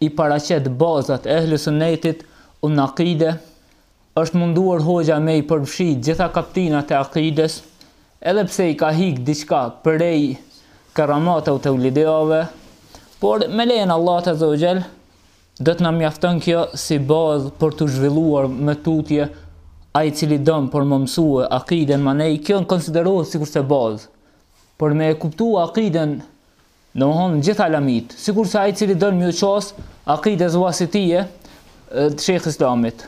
i paraqet bazat e Ehli Sunnetit un Akide, është munduar hoxha me i përfshi gjitha kaptinat e Akides, edhe pse i ka hik diçka prej Keramatu Teulidiave, por me lejen e Allahut Azza wa Jall do të na mjaftojn kjo si bazë për tu zhvilluar më tutje, ai i cili don për më mësue Akiden manej kjo konsiderohet sikurse bazë, për me e kuptue Akiden Domethënë gjithë lëmitë, sikurse ai i cili don m'ju qas akides wasitije të Shejh Islamit,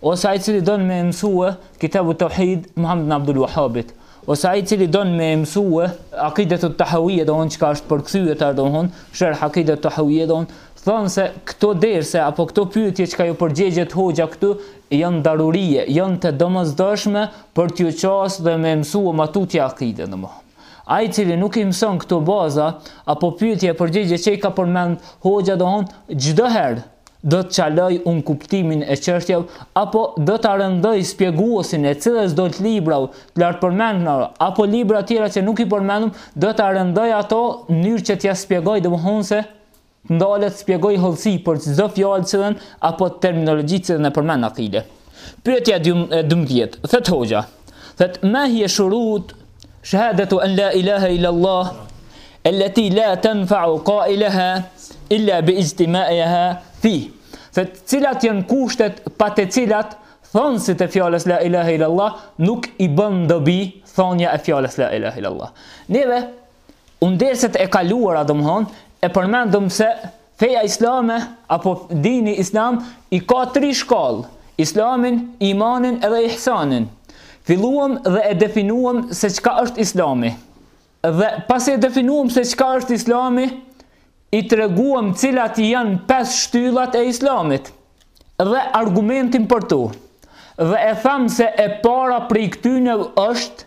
ose ai i cili don me mësua Kitabu Tauhid Muhammed ibn Abdul Wahhabit, ose ai i cili don me mësua akidet të Tahawije, domethënë çka është përkthyer tash domethënë, Sherh Akidet Tahawije domethënë, thonë se këto derse apo këto pyetje çka ju përgjigj hoxha këtu janë darurije, janë të domosdoshme për t'ju qasë dhe me mësua ma tutje akide domethënë. Ai i cili nuk i mëson këto baza, apo pyetje e përgjigje që i ka përmend hoxha domthon çdo herë do të çaloj un kuptimin e çështjeve apo do ta rëndoj spjeguesin e cilesdo të librave të lartpërmendna apo libra tjera që nuk i përmendëm do ta rëndoj ato në mënyrë që t'ja spjegoj domthon se Të ndalet të spjegojë hollësi për çdo fjalë të cilën apo terminologji të cilën e përmend Akide. Pyetja e dymbëdhjetë, thot hoxha, thot ma hiya shurut shahadatu an la ilaha illa Allah allati la tanfa'u qailaha illa bi ijtima'iha fi. Thot cilat janë kushtet pa të cilat thonësit të fjalës la ilaha illa Allah nuk i bën dobi thonia e fjalës la ilaha illa Allah. Neve Un derset e kaluara domthon e përmendëm se feja islame apo dini islam i ka tri shkallë, islamin, imanin edhe ihsanin. Filluam dhe e definuam se çka është islami. Dhe pasi e definuam se çka është islami, i treguam cilat janë pesë shtyllat e islamit dhe argumentin për tu. Dhe e thamë se e para prej këtyne është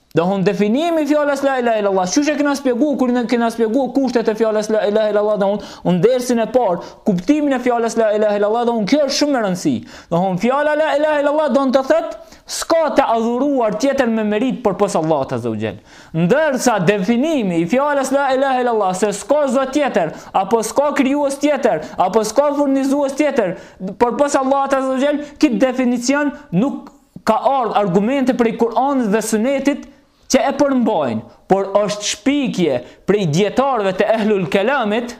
Domthon definimi i fjalës la ilaha illallah, qysh e kena shpjeguar kur ne kena shpjeguar kushtet e fjalës la ilaha illallah domthon un dersin e parë, kuptimin e fjalës la ilaha illallah domthon kjo është shumë e rëndësishme. Domthon fjala la ilaha illallah do të thotë s'ka të adhuruar tjetër me meritë përpos Allahut Azza wa Jall. Ndërsa definimi i fjalës la ilaha illallah se s'ka zot tjetër, apo s'ka krijues tjetër, apo s'ka furnizues tjetër përpos Allahut Azza wa Jall, ky definicion nuk Ka ardhë me argumente prej Kur'anit dhe Sunetit që e përmbajnë, por është shpikje prej dijetarëve të Ehlul Kelamit,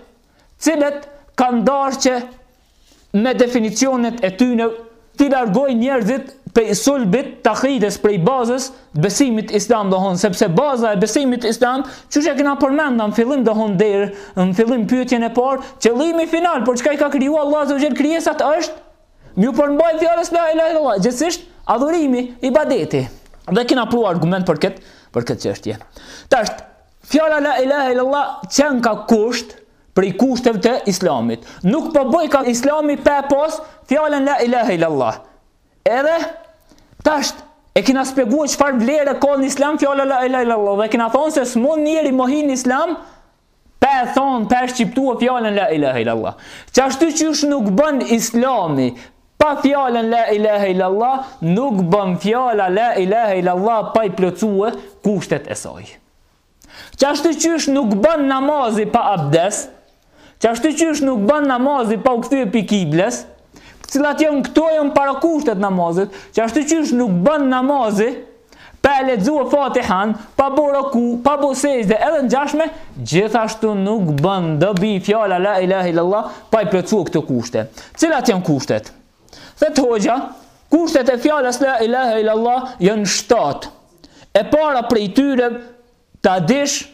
t'cilët kanë dashtë që me definicionet e tyne t'i largojnë njerëzit prej sulbit t'akides prej bazës t'besimit Islam do thanë, sepse baza e besimit Islam qysh e kena përmend na në fillim do thanë deri në fillim pyetjen e parë, qëllimi final për çka i ka kriju Allahu Azza wa Jell krijesat është, M'ju përmbajt fjalës la ilaha illallah, gjithsesi është adhurimi, ibadeti. Dhe kena pru argument për këtë, për këtë çështje. Tash fjala la ilaha illallah qenka kusht prej kushteve të islamit. Nuk po bojka islami pa pas fjalën la ilaha illallah. Edhe tash e kena shpjegu çfarë vlere ka në islam fjala la ilaha illallah dhe kena thanë se s'mund njeri me hi n'islam Pa e thanë, pa e shqiptu fjalën la ilaha illallah. Qashtu qysh nuk bën islami pa fjalën la ilaha illallah, nuk bën fjala la ilaha illallah pa i plotësue kushtet e saj. Qashtu qysh nuk bën namazi pa abdes, qashtu qysh nuk bën namazi pa u kthye pi kibles, t'cilat janë këto janë parakushte t'namazit, qashtu qysh nuk bën namazi, pa e lexu Fatihan, pa bo ruku, pa bo sexhde edhe ngjashme, gjithashtu nuk bën dobi fjala la ilaha illallah pa i plotësuar këto kushte. Cilat janë kushtet? Thotë hoxha, kushtet e fjalës la ilaha illallah janë shtatë. E para prej tyre Ta dish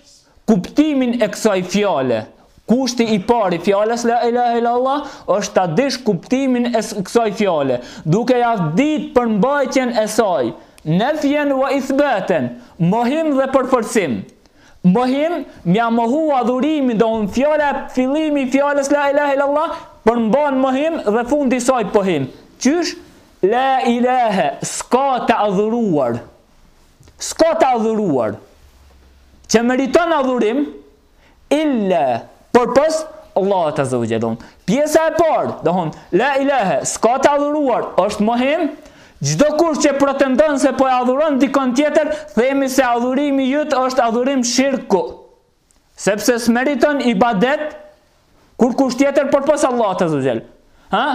kuptimin e kësaj fjale, kushti i parë i fjalës la ilahe illallah është ta dish kuptimin e kësaj fjale, duke ia ditë përmbajtjen e saj, nefjen wa ithbaten, mohim dhe përforcim. Mohim, m'ja mohu adhurimin, do thanë fjala fillimi i fjalës la ilahe illallah përmban mohim dhe fundi i saj pohim. Qysh? La ilahe, s'ka të adhuruar. s'ka të adhuruar që meriton adhurim illa përpos Allahut azza wa jall. Pjesa e parë, do thanë, la ilahe, s'ka të adhuruar, është mohim, çdokush që pretendon se po e adhuron dikënd tjetër, themi se adhurimi yt është adhurim shirku. Sepse s'meriton ibadet kurrkush tjetër përpos Allahut azza wa jall. Ha?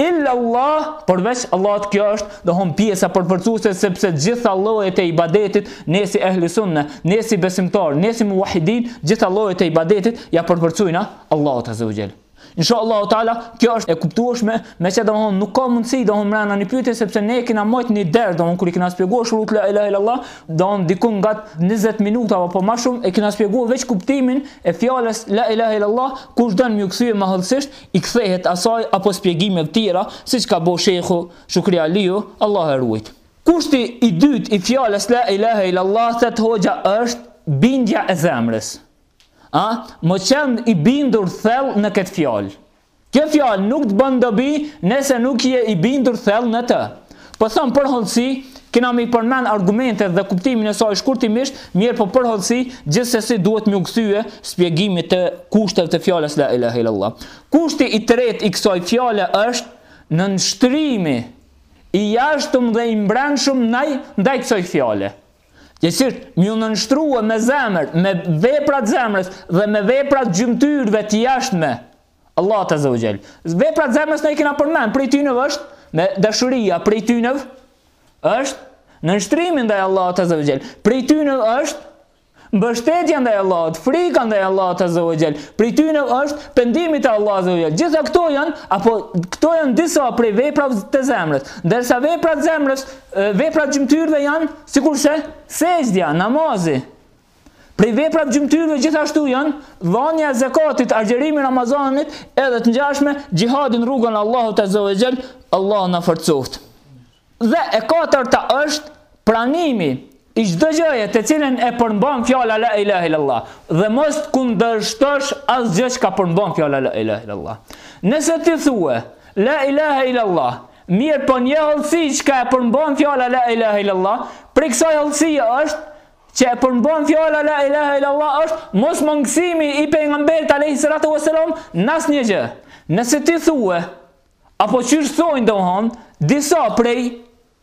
Illa Allah, përveç Allahut kjo është, do thanë pjesa përforcuese sepse gjitha llojet e ibadetit, ne si ehli sunne, ne si besimtarë, ne si muwahhidin, gjitha llojet e ibadetit ja përforcojna Allahut azza wa jall. Insha Allahu teala, kjo është e kuptueshme, me çka domethon nuk ka mundësi domethon mrena në pyetje sepse ne e kena majt ni ders, domethon kur i kena spjeguar shurut la ilaha illallah, domethon diku ngat 20 minuta apo më shumë e kena spjeguar veç kuptimin e fjalës la ilaha illallah, kush don m'u kthye ma hollësisht, i kthehet asaj apo spjegimeve të tjera, siç ka bo shejhu Shukri Aliu, Allahu e ruajt. Kushti i dytë i fjalës la ilaha illallah, thot hoxha është bindja e zemrës. A, me qenë i bindur thell në këtë fjalë. Kjo fjalë nuk të bën dobi nëse nuk je i bindur thell në të. Po thom për hollësi, kena mi përmen argumentet dhe kuptimin e saj shkurtimisht, mirëpo për hollësi, gjithsesi duhet m'iu kthye spjegimi të kushteve të fjalës la ilaha illallah. Kushti i tret i kësaj fjale është nënshtrimi i jashtëm dhe i mbrenshëm ndaj kësaj fjale. Gjegjësisht m'iu nënshtru me zemër, me veprat zemrës dhe me veprat gjymtyrve të jashtme Allahut Azza wa Jall. Veprat zemrës ne i kena përmen, prej tynve është, me dashuria, prej tynve është nënshtrimi ndaj Allahut Azza wa Jall. Prej tynve është mbështetja ndaj Allahut, frika ndaj Allahut Azza wa Jall. Prej tynve është pendimi te Allahu Azza wa Jall. Gjitha këto janë apo këto janë disa prej veprave të zemrës. Ndërsa veprat e zemrës Veprat gjymtyrëve janë sikurse sexhdja, namazi. Prej veprave t' gjymtyrëve gjithashtu janë dhënia e zekatit, argjërimi i Ramazanit, edhe të ngjashme xhihadi në rrugën e Allahut Azza wa Jall, Allahu na forcoft. Dhe e katërta është pranimi I çdo gjëje të cilën e përmban fjala la ilahe illallah dhe mos të kundërshtosh asgjë çka përmban fjala la ilahe illallah. Nëse ti thue la ilahe illallah, mirëpo një hollësi çka e përmban fjala la ilahe illallah, prej kësaj hollësie është që e përmban fjala la ilahe illallah është mos mangësimi i pejgamberit alayhi salatu wasalam n'asnjë gjë. Nëse ti thue apo qysh thonë domthon disa prej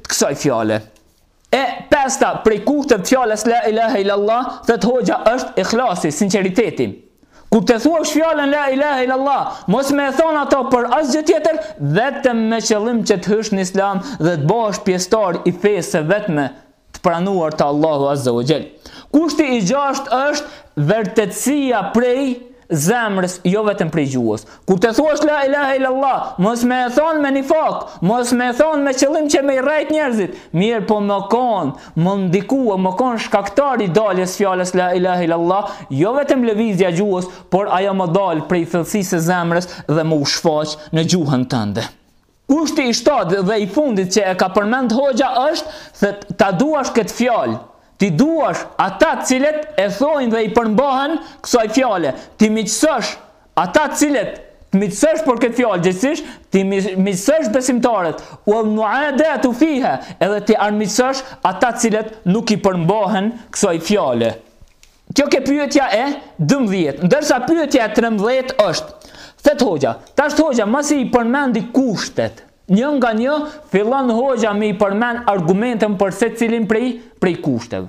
të kësaj fjale. E pesta prej kushteve të fjalës la ilaha illallah, thot hoxha është ikhlasi, sinqeriteti. Kur të thuash fjalën la ilaha illallah, mos me e thon ato për asgjë tjetër, vetëm me qëllim që të hysh në Islam dhe të bëhesh pjesëtar i fesë së vetme të pranuar te Allahu Azza wa Jall. Kushti i gjashtë është vërtetësia prej zemrës jo vetëm prej gjuhës. Kur të thuash la ilaha illallah, mos me e thon me nifak, mos me e thon me qëllim që me i rrejt njerëzit, mirëpo me kon, me ndikua, me kon shkaktar i daljes fjalës la ilaha illallah, jo vetëm lëvizja e gjuhës, por ajo me dal prej thellësisë së zemrës dhe me u shfaq në gjuhën tënde. Kushti i shtatë dhe i fundit që e ka përmend Hoxha është se ta duash këtë fjalë, t'i duash ata të cilët e thojnë dhe i përmbahen kësaj fjale, t'i miqësosh ata të cilët të miqësosh për këtë fjalë, gjegjësisht t'i miqësosh besimtarët, wal muadatu fiha, edhe t'i armiqësosh ata të cilët nuk i përmbahen kësaj fjale. Kjo ke pyetja e dymbëdhjetë, ndërsa pyetja e trembëdhjetë është, Thet Hoxha, tash Hoxha masi i përmendi kushtet, një nga një fillon Hoxha me i përmend argumentin për secilin prej prej kushteve.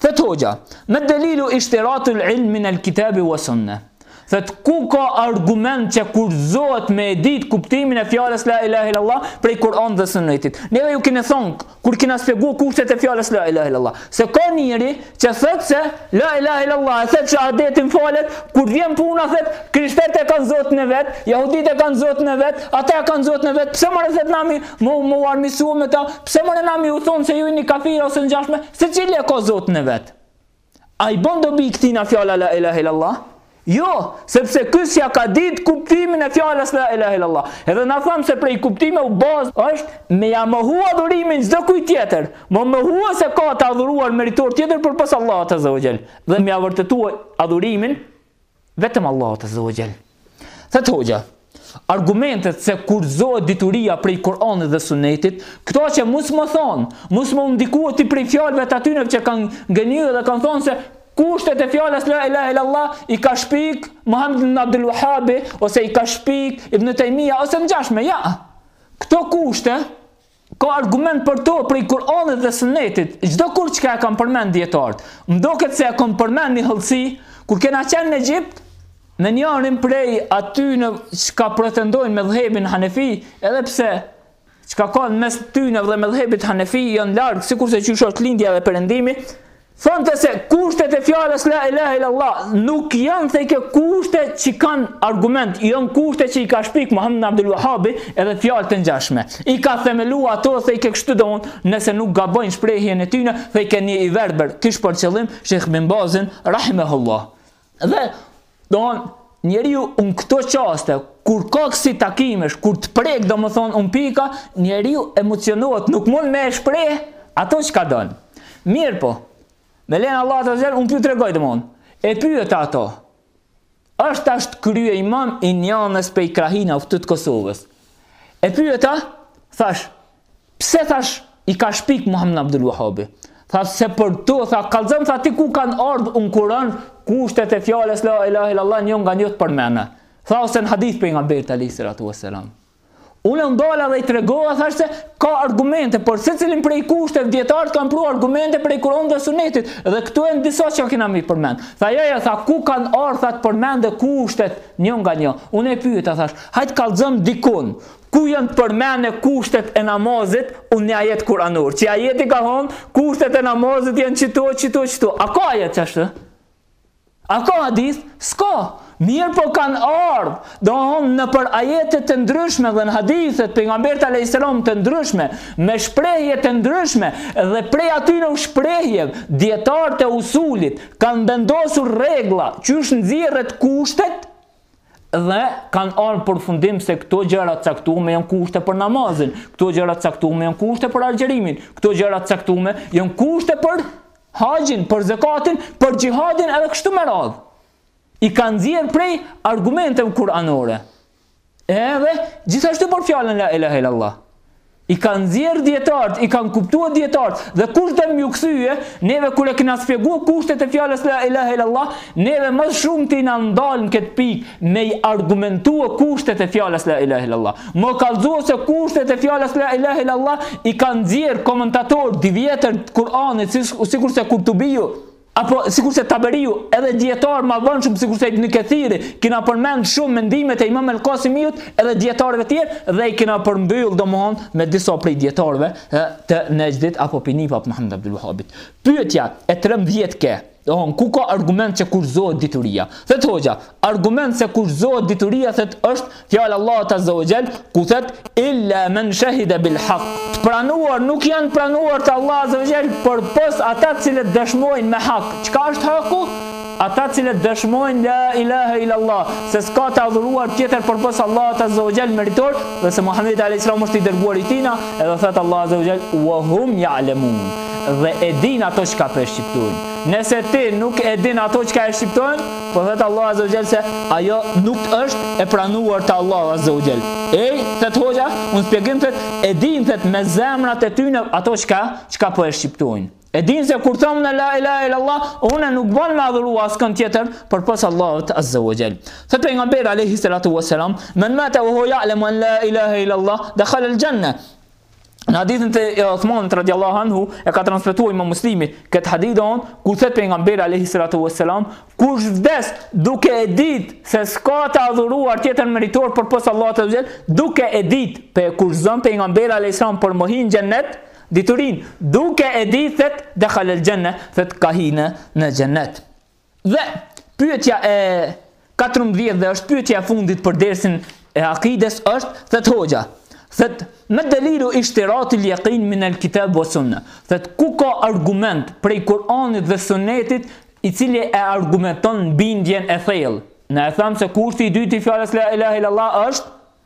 Thet Hoxha, ma delilu ishtiratul ilm min al-kitabi wa sunnah. Thet ku ka argument që kushtëzohet me e dit kuptimin e fjalës la ilahe illallah prej Kur'anit dhe Sunetit. Ne ju kina thonë, kur kina spjegu kushtet e fjalës la ilahe illallah. Se ka njeri që thet se la ilahe illallah e thet që adetin falet, kur vjen puna thet, krishtët e kanë zotin e vet, jahudit e kanë zotin e vet, ata e kanë zotin e vet, pse more thet na me u, me u armiqsu me ta, pse more na me u thonë se ju jeni kafir ose ngjashme, secili e ka zotin e vet. A i bën dobi këtina fjala la ilahe illallah? Jo, sepse ky s'ja ka ditë kuptimin e fjalës la ilahe illallah. Edhe na thamë se prej kuptimeve bazë është me ja mohu adhurimin çdokujt tjetër, me mohua se ka të adhuruar meritor tjetër përpos Allahut azza wa jall. Dhe me ja vërtetua adhurimin Vetëm Allahut azza wa jall. Thet hoxha, argumentet se kushtëzohet dituria prej Kur'anit dhe Sunetit, këto që mos me thonë, mos me u ndikua ti prej fjalëve të atyneve që kanë gënjy dhe kanë thonë se kushtet e fjalës la ilaha illallah i ka shpik Muhammed ibn Abdul Wahhab ose i ka shpik Ibn Taymija ose ngjashme, ja. Këto kushte Ka argument për to prej Kur'anit dhe Sunnetit, çdo kusht çka e kanë përmend dijetarët. M'doket se e kam përmend një hollësi kur kena qenë në Egjipt, me njërin prej atyneve çka pretendojnë medhhebin Hanefi, edhe pse çka kanë mes tyne dhe medhhebit Hanefi janë larg, sikurse qysh është lindja dhe perëndimi, Thonte se kushtet e fjalës la ilaha illallah nuk janë thejke kushte që kanë argument, janë kushte që i ka shpik Muhammed ibn Abdul Wahhabi edhe fjalë të ngjashme. I ka themelu ato thejke kështu don, nëse nuk gaboj në shprehjen e tyne, thejke ni i verbër. Kish për qëllim Sheikh Bin Bazin rahimehullah. Dhe, domethonë, njeriu në këto çaste, kur ka kësi takimesh, kur të prek, domethonë, në pika, njeriu emocionohet, nuk mund me e shpreh ato çka don. Mirëpo, me lejen e Allahut azza wa jall, unë po ju tregoj domethonë, e pyeta ato, është tash kryeimam i njënës prej krahinave këtu të Kosovës. E pyeta, thash, Pse thash i ka shpik Muhammed Abdul Wahabi? Tha se për tu, tha kallzom tha ti ku kanë ardhur un Kur'an, kushtet e fjalës la ilaha illallah një nga një të përmene. Tha ose në hadith të pejgamberit alayhis salatu wassalam. Unë e ndala dhe i tregova thash se ka argumente, për secilin prej kushteve dijetarët kanë pru argumente prej Kur'an dhe Sunetit dhe këtu janë disa që kena mi përmend. Tha ja ja tha ku kanë ardhur tha të përmendë kushtet një nga një. Unë e pyeta thash, hajt kallzom ti ku. ku janë të përmene kushtet e namazit un një ajet kuranor që ajeti ka thonë kushtet e namazit janë qëto qëto qëto a ka ajet qashtu a ka hadith s'ka mirëpo kanë ardhë domthon nëpër ajete të ndryshme dhe në hadithe të pejgamberit a.s. të ndryshme me shprehje të ndryshme dhe prej atyne shprehjeve dijetarët e usulit kanë vendosur rregulla qysh nxirret kushtet dhe kanë ardh në përfundim se këto gjëra të caktume janë kushte për namazin, këto gjëra të caktume janë kushte për agjërimin, këto gjëra të caktume janë kushte për haxhin, për zekatin, për xhihadin edhe kështu me radhë. I kanë nxjerr prej argumenteve kuranore. Edhe gjithashtu për fjalën la ilaha illallah. I kanë nxjerr dijetarët, i kanë kuptuar dijetarët dhe kush do m'ju kthye, neve kur e kena shpjegua kushtet e fjalës la ilaha illallah, neve ma së shumti jena ndal në këtë pikë me i argumentua kushtet e fjalës la ilaha illallah. Me kallzua se kushtet e fjalës la ilaha illallah i kanë nxjerr komentatorët e vjetër të Kur'anit sikurse Kurtubiu. Apo sikurse Taberiu, edhe dijetarë ma vonshëm sikurse Ibn Kathiri, kena përmend shumë mendimet e Imam El-Qasimiut, edhe dijetarëve të tjerë dhe i kena përmbyll domthon me disa prej dijetarëve të Nejdit apo pi nipave Muhammed Abdul Wahhabit. Pyetja e 13 ke, domthon ku ka argument që kushtëzohet dituria? Thet hoxha, argument se kushtëzohet dituria thet është fjala e Allahut azza wajel ku thet illa men shahida bil haq të pranuar nuk janë pranuar te Allahu azza wajel përpos ata të cilët dëshmojnë me hak çka është haku ata të cilët dëshmojnë la ilaha illa Allah se s'ka të adhuruar tjetër përpos Allahut azza wajel meritor dhe se Muhammed a.s. është i dërguar i tina edhe thet Allahu azza wajel wa hum ja'lemun dhe e dinë ato çka po e shqiptojnë nëse ti nuk e din ato çka e shqipton Po thot Allah azza wajel se ajo nuk është e pranuar te Allah azza wajel. Ej, thot hoxha, un shpjegim thot, e din thot me zemrat e tyne ato çka, çka po e shqiptojnë. E din se kur thom unë la ilaha illa Allah, unë nuk ban me adhuru askën tjetër përpos Allahut azza wajel. Thot pejgamberi alayhi salatu wasalam, men mata wa huwa ya'lamu an la ilaha illa Allah, dakhala al-janna. Në hadithin e Othmanit radiallahu anhu e ka transmetu imam Muslimi këtë hadith dhe thonë ku thët Pejgamberi alejhi salatu ve selam kush vdes duke e ditë se s'ka të adhuruar tjetër meritor përpos Allahut azze ve xhel duke e ditë pe kushtëzon Pejgamberi alejhi selam për me hi n'xhennet diturin duke e ditë thët dekhalel xhenne thët ka hi në xhennet Dhe pyetja e 14 dhe është pyetja e fundit për dersin e akides është thët hoxha. Thët ma delilu ishtiratil jekin min el kitab vë sunne. Thët ku ka argument prej Kur'anit dhe sunnetit i cili e argumenton bindjen e thellë. Ne e thamë se kushti i dytë i fjalës la ilahe illallah është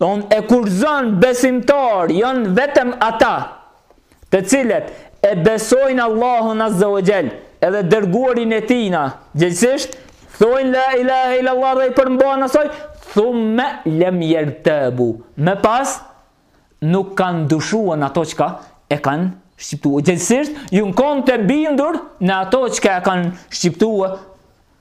Domethënë e kushtëzon besimtar janë vetëm ata të cilët e besojnë Allahun Azza wa Jall edhe dërguarin e tina gjegjësisht thojnë la ilahe ila Allah dhe i përmbahen asaj thumme lem jertabu më pas nuk kanë dyshua në ato çka e kanë shqiptua gjegjësisht janë konë të bindur në ato çka e kanë shqiptua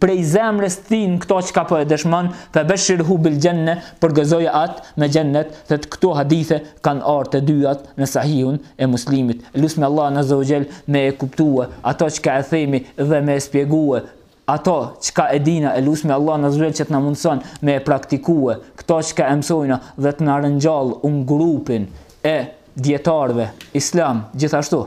prej zemrës t'ti në këto çka po e dëshmon, fe beshirhu bil xhenne, përgëzoje atë me xhennet, thotë këto hadithe kanë ardhë të dyjat në Sahihun e Muslimit. E lusmi Allahun azza wa xhel me e kuptue ato çka e themi dhe me e spjegue ato çka e dijna e lusmi Allahun azza wa xhel që të na mundëson me e praktikue këto çka e mësojna dhe të na ringjallë në grupin e dijetarëve islam gjithashtu